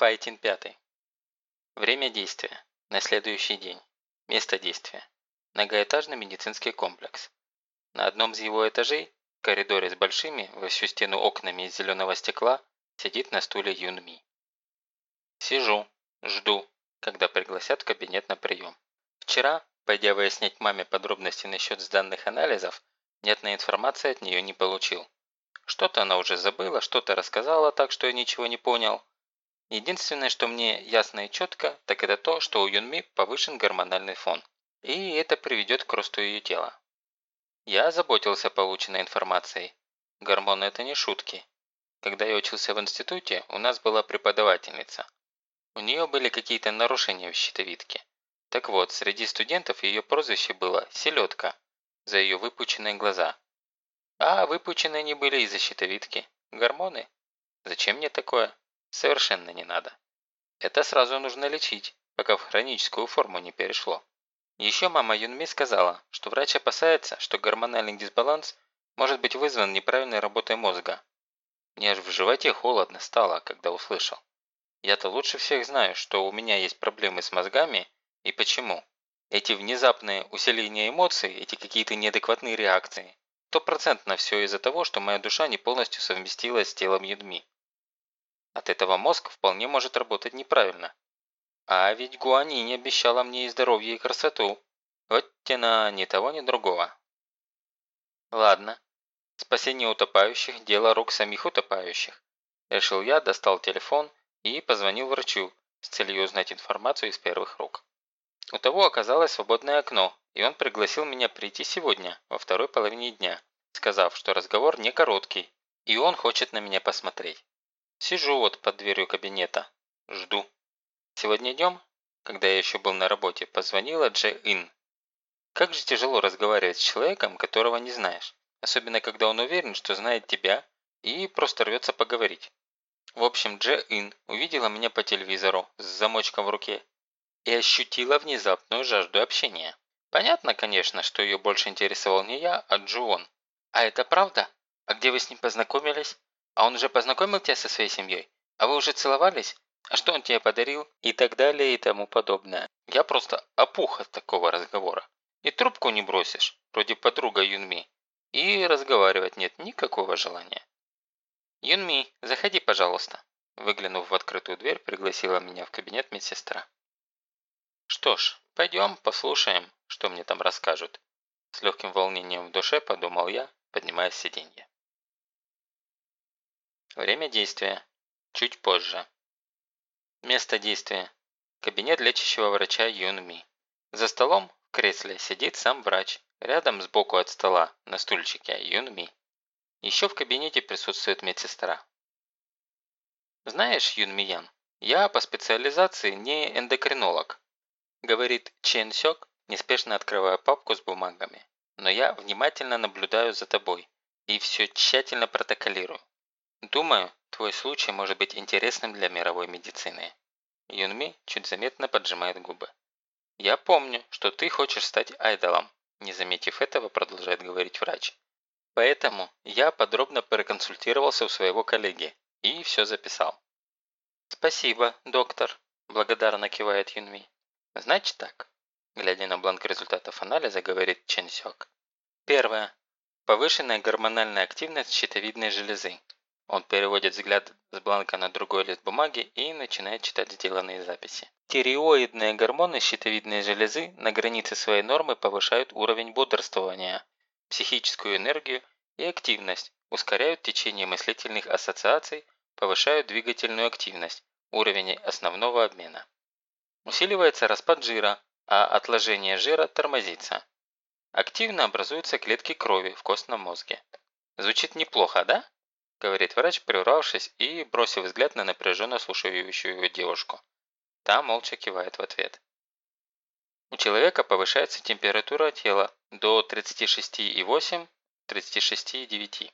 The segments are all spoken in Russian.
Файтин 5. Время действия. На следующий день. Место действия. Многоэтажный медицинский комплекс. На одном из его этажей, в коридоре с большими во всю стену окнами из зеленого стекла, сидит на стуле Юн Ми. Сижу, жду, когда пригласят в кабинет на прием. Вчера, пойдя выяснять маме подробности насчет сданных анализов, нетной информации от нее не получил. Что-то она уже забыла, что-то рассказала так, что я ничего не понял. Единственное, что мне ясно и четко, так это то, что у Юнми повышен гормональный фон. И это приведет к росту ее тела. Я заботился полученной информацией. Гормоны – это не шутки. Когда я учился в институте, у нас была преподавательница. У нее были какие-то нарушения в щитовидке. Так вот, среди студентов ее прозвище было «селедка» за ее выпученные глаза. А выпученные они были из-за щитовидки. Гормоны? Зачем мне такое? Совершенно не надо. Это сразу нужно лечить, пока в хроническую форму не перешло. Еще мама Юнми сказала, что врач опасается, что гормональный дисбаланс может быть вызван неправильной работой мозга. Мне аж в животе холодно стало, когда услышал. Я-то лучше всех знаю, что у меня есть проблемы с мозгами и почему. Эти внезапные усиления эмоций, эти какие-то неадекватные реакции, Стопроцентно все из-за того, что моя душа не полностью совместилась с телом Юдми. От этого мозг вполне может работать неправильно. А ведь Гуани не обещала мне и здоровье, и красоту. Вот тена ни того, ни другого. Ладно. Спасение утопающих – дело рук самих утопающих. Решил я, достал телефон и позвонил врачу с целью узнать информацию из первых рук. У того оказалось свободное окно, и он пригласил меня прийти сегодня, во второй половине дня, сказав, что разговор не короткий, и он хочет на меня посмотреть. Сижу вот под дверью кабинета, жду. Сегодня днем, когда я еще был на работе, позвонила Дже Ин. Как же тяжело разговаривать с человеком, которого не знаешь, особенно когда он уверен, что знает тебя, и просто рвется поговорить. В общем, Дже Ин увидела меня по телевизору с замочком в руке и ощутила внезапную жажду общения. Понятно, конечно, что ее больше интересовал не я, а Джуон. «А это правда? А где вы с ним познакомились? А он уже познакомил тебя со своей семьей? А вы уже целовались? А что он тебе подарил?» И так далее и тому подобное. Я просто опух от такого разговора. И трубку не бросишь, вроде подруга Юнми. И разговаривать нет никакого желания. «Юнми, заходи, пожалуйста». Выглянув в открытую дверь, пригласила меня в кабинет медсестра. Что ж, пойдем послушаем, что мне там расскажут. С легким волнением в душе подумал я, поднимаясь с сиденья. Время действия. Чуть позже. Место действия. Кабинет лечащего врача Юн Ми. За столом в кресле сидит сам врач. Рядом сбоку от стола на стульчике Юн Ми. Еще в кабинете присутствует медсестра. Знаешь, Юн Миян, я по специализации не эндокринолог, говорит Чен Сёк, неспешно открывая папку с бумагами. Но я внимательно наблюдаю за тобой и все тщательно протоколирую. Думаю, твой случай может быть интересным для мировой медицины. Юнми чуть заметно поджимает губы. Я помню, что ты хочешь стать айдолом, не заметив этого, продолжает говорить врач. Поэтому я подробно проконсультировался у своего коллеги и все записал. «Спасибо, доктор», – благодарно кивает Юнми. Значит так, глядя на бланк результатов анализа, говорит Чен Сёк. Первое. Повышенная гормональная активность щитовидной железы. Он переводит взгляд с бланка на другой лист бумаги и начинает читать сделанные записи. Тиреоидные гормоны щитовидной железы на границе своей нормы повышают уровень бодрствования, психическую энергию и активность, ускоряют течение мыслительных ассоциаций, повышают двигательную активность, уровень основного обмена. Усиливается распад жира, а отложение жира тормозится. Активно образуются клетки крови в костном мозге. Звучит неплохо, да? Говорит врач, прервавшись и бросив взгляд на напряженно слушающую его девушку. Та молча кивает в ответ. У человека повышается температура тела до 36,8-36,9.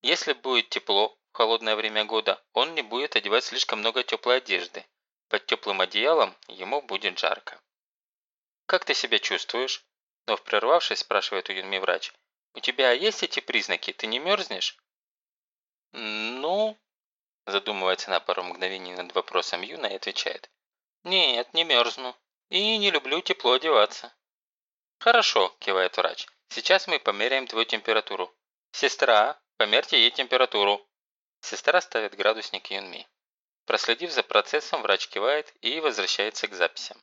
Если будет тепло в холодное время года, он не будет одевать слишком много теплой одежды, под теплым одеялом ему будет жарко. «Как ты себя чувствуешь?» Но прервавшись, спрашивает у Юнми врач. «У тебя есть эти признаки? Ты не мерзнешь?» «Ну...» Задумывается на пару мгновений над вопросом Юна и отвечает. «Нет, не мерзну. И не люблю тепло одеваться». «Хорошо», – кивает врач. «Сейчас мы померяем твою температуру. Сестра, померьте ей температуру». Сестра ставит градусник Юнми. Проследив за процессом, врач кивает и возвращается к записям.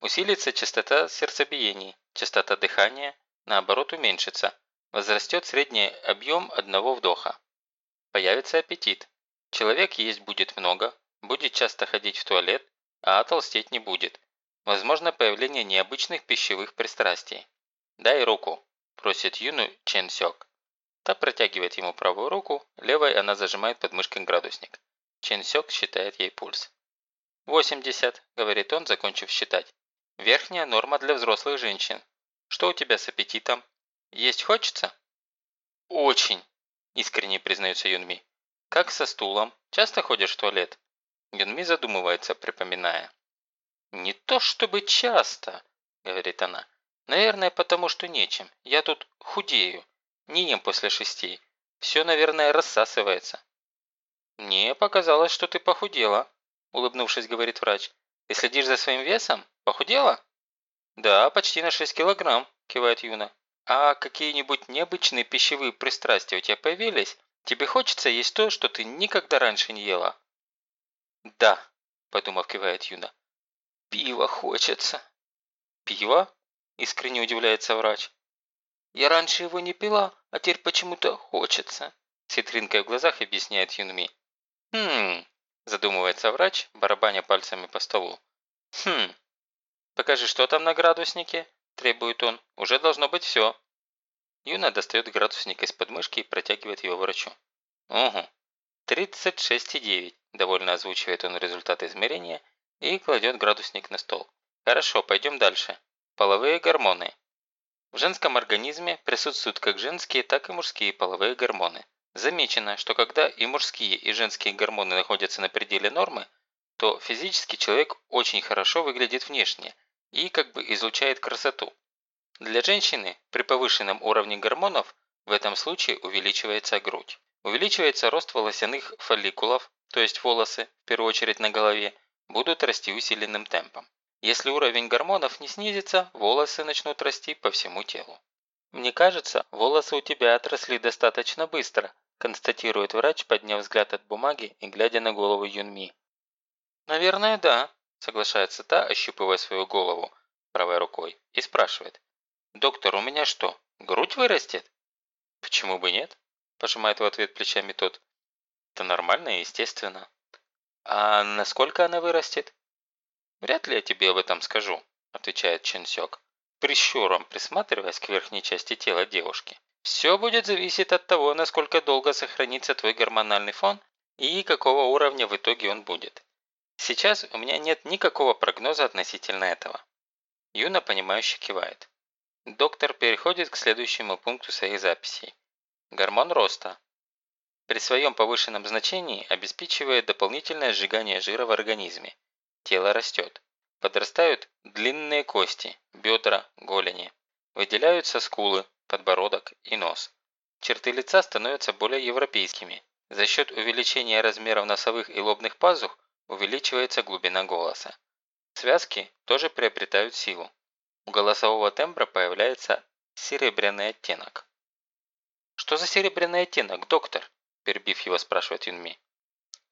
Усилится частота сердцебиений, частота дыхания, наоборот, уменьшится. Возрастет средний объем одного вдоха. Появится аппетит. Человек есть будет много, будет часто ходить в туалет, а толстеть не будет. Возможно появление необычных пищевых пристрастий. «Дай руку», – просит Юну Чен Сёк. Та протягивает ему правую руку, левой она зажимает под градусник. Чен Сёк считает ей пульс. «80», – говорит он, закончив считать. «Верхняя норма для взрослых женщин. Что у тебя с аппетитом? Есть хочется?» «Очень», – искренне признается Юнми. «Как со стулом? Часто ходишь в туалет?» Юнми задумывается, припоминая. «Не то чтобы часто», – говорит она. «Наверное, потому что нечем. Я тут худею. Не ем после шести. Все, наверное, рассасывается». «Мне показалось, что ты похудела», – улыбнувшись, говорит врач. «Ты следишь за своим весом? Похудела?» «Да, почти на 6 килограмм», – кивает Юна. «А какие-нибудь необычные пищевые пристрастия у тебя появились? Тебе хочется есть то, что ты никогда раньше не ела?» «Да», – подумав, кивает Юна. «Пиво хочется». «Пиво?» – искренне удивляется врач. «Я раньше его не пила, а теперь почему-то хочется», – с в глазах объясняет Юнми. «Хм...» – задумывается врач, барабаня пальцами по столу. «Хм... Покажи, что там на градуснике?» – требует он. «Уже должно быть все». Юна достает градусник из подмышки и протягивает его врачу. «Угу. 36,9», – довольно озвучивает он результат измерения и кладет градусник на стол. Хорошо, пойдем дальше. Половые гормоны. В женском организме присутствуют как женские, так и мужские половые гормоны. Замечено, что когда и мужские, и женские гормоны находятся на пределе нормы, то физически человек очень хорошо выглядит внешне и как бы излучает красоту. Для женщины при повышенном уровне гормонов в этом случае увеличивается грудь. Увеличивается рост волосяных фолликулов, то есть волосы, в первую очередь на голове, будут расти усиленным темпом. Если уровень гормонов не снизится, волосы начнут расти по всему телу. «Мне кажется, волосы у тебя отросли достаточно быстро», констатирует врач, подняв взгляд от бумаги и глядя на голову Юнми. «Наверное, да», соглашается та, ощупывая свою голову правой рукой, и спрашивает. «Доктор, у меня что, грудь вырастет?» «Почему бы нет?» пожимает в ответ плечами тот. «Это нормально и естественно». «А насколько она вырастет?» «Вряд ли я тебе об этом скажу», отвечает Чен Сёк, прищуром присматриваясь к верхней части тела девушки. Все будет зависеть от того, насколько долго сохранится твой гормональный фон и какого уровня в итоге он будет. Сейчас у меня нет никакого прогноза относительно этого. Юна, понимающе кивает. Доктор переходит к следующему пункту своих записей. Гормон роста. При своем повышенном значении обеспечивает дополнительное сжигание жира в организме. Тело растет. Подрастают длинные кости, бедра, голени. Выделяются скулы, подбородок и нос. Черты лица становятся более европейскими. За счет увеличения размеров носовых и лобных пазух увеличивается глубина голоса. Связки тоже приобретают силу. У голосового тембра появляется серебряный оттенок. «Что за серебряный оттенок, доктор?» перебив его, спрашивает Юнми.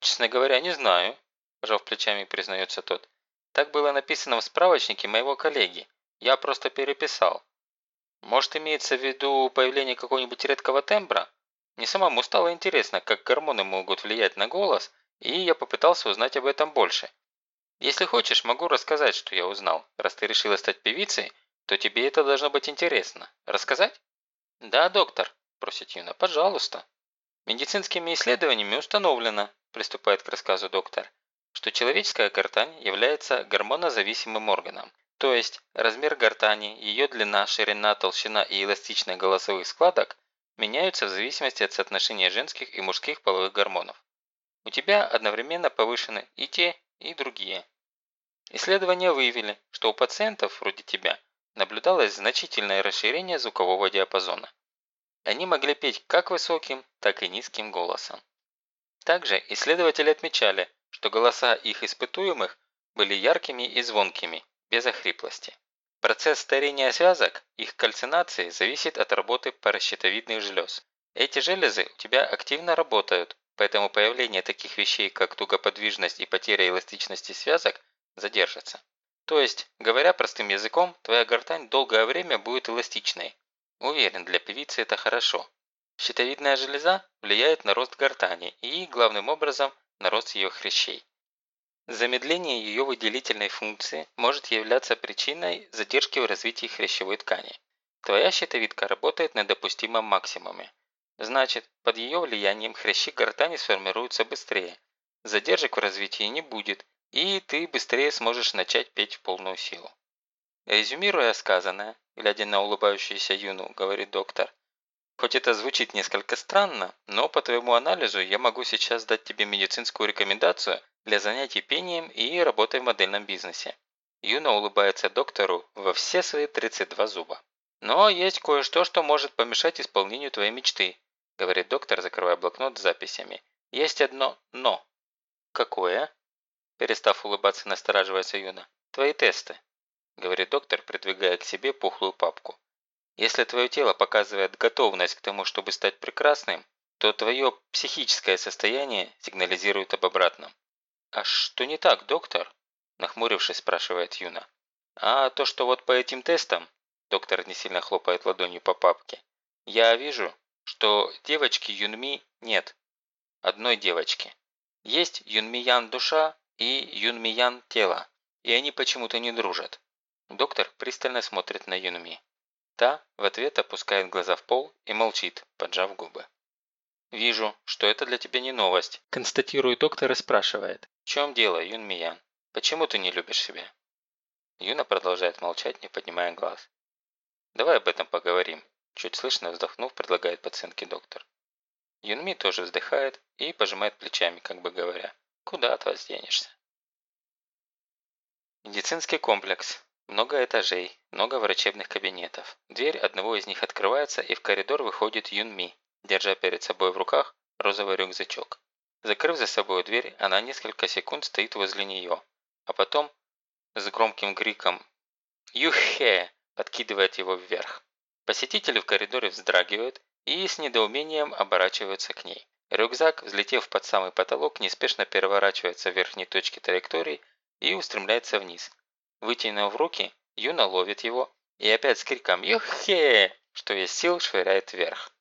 «Честно говоря, не знаю», пожав плечами, признается тот. «Так было написано в справочнике моего коллеги. Я просто переписал. Может, имеется в виду появление какого-нибудь редкого тембра? Мне самому стало интересно, как гормоны могут влиять на голос, и я попытался узнать об этом больше. Если хочешь, могу рассказать, что я узнал. Раз ты решила стать певицей, то тебе это должно быть интересно. Рассказать? Да, доктор, просит Юна, пожалуйста. Медицинскими исследованиями установлено, приступает к рассказу доктор, что человеческая гортань является гормонозависимым органом. То есть размер гортани, ее длина, ширина, толщина и эластичность голосовых складок меняются в зависимости от соотношения женских и мужских половых гормонов. У тебя одновременно повышены и те, и другие. Исследования выявили, что у пациентов вроде тебя наблюдалось значительное расширение звукового диапазона. Они могли петь как высоким, так и низким голосом. Также исследователи отмечали, что голоса их испытуемых были яркими и звонкими, без охриплости. Процесс старения связок, их кальцинации, зависит от работы паращитовидных желез. Эти железы у тебя активно работают, поэтому появление таких вещей, как тугоподвижность и потеря эластичности связок, задержится. То есть, говоря простым языком, твоя гортань долгое время будет эластичной. Уверен, для певицы это хорошо. Щитовидная железа влияет на рост гортани и, главным образом, на рост ее хрящей. Замедление ее выделительной функции может являться причиной задержки в развитии хрящевой ткани. Твоя щитовидка работает на допустимом максимуме. Значит, под ее влиянием хрящи гортани сформируются быстрее. Задержек в развитии не будет, и ты быстрее сможешь начать петь в полную силу. Резюмируя сказанное, глядя на улыбающуюся Юну, говорит доктор, Хоть это звучит несколько странно, но по твоему анализу я могу сейчас дать тебе медицинскую рекомендацию для занятий пением и работой в модельном бизнесе. Юна улыбается доктору во все свои 32 зуба. «Но есть кое-что, что может помешать исполнению твоей мечты», говорит доктор, закрывая блокнот с записями. «Есть одно «но». «Какое?» Перестав улыбаться, настораживается Юна. «Твои тесты», говорит доктор, придвигая к себе пухлую папку. «Если твое тело показывает готовность к тому, чтобы стать прекрасным, то твое психическое состояние сигнализирует об обратном. «А что не так, доктор?» – нахмурившись, спрашивает Юна. «А то, что вот по этим тестам...» – доктор не сильно хлопает ладонью по папке. «Я вижу, что девочки Юнми нет. Одной девочки. Есть Юнмиян душа и Юнмиян тело, и они почему-то не дружат». Доктор пристально смотрит на Юнми. Та в ответ опускает глаза в пол и молчит, поджав губы. «Вижу, что это для тебя не новость», – констатирует доктор и спрашивает. «В чем дело, Юн Миян? Почему ты не любишь себя?» Юна продолжает молчать, не поднимая глаз. «Давай об этом поговорим», – чуть слышно вздохнув, предлагает пациентке доктор. Юнми тоже вздыхает и пожимает плечами, как бы говоря, «Куда от вас денешься?» Медицинский комплекс. Много этажей, много врачебных кабинетов. Дверь одного из них открывается, и в коридор выходит Юнми, держа перед собой в руках розовый рюкзачок. Закрыв за собой дверь, она несколько секунд стоит возле нее, а потом с громким криком «Юхе!» подкидывает его вверх. Посетители в коридоре вздрагивают и с недоумением оборачиваются к ней. Рюкзак, взлетев под самый потолок, неспешно переворачивается в верхней точке траектории и устремляется вниз. Вытянув руки, Юна ловит его и опять с криком «Юхе!» что есть сил швыряет вверх.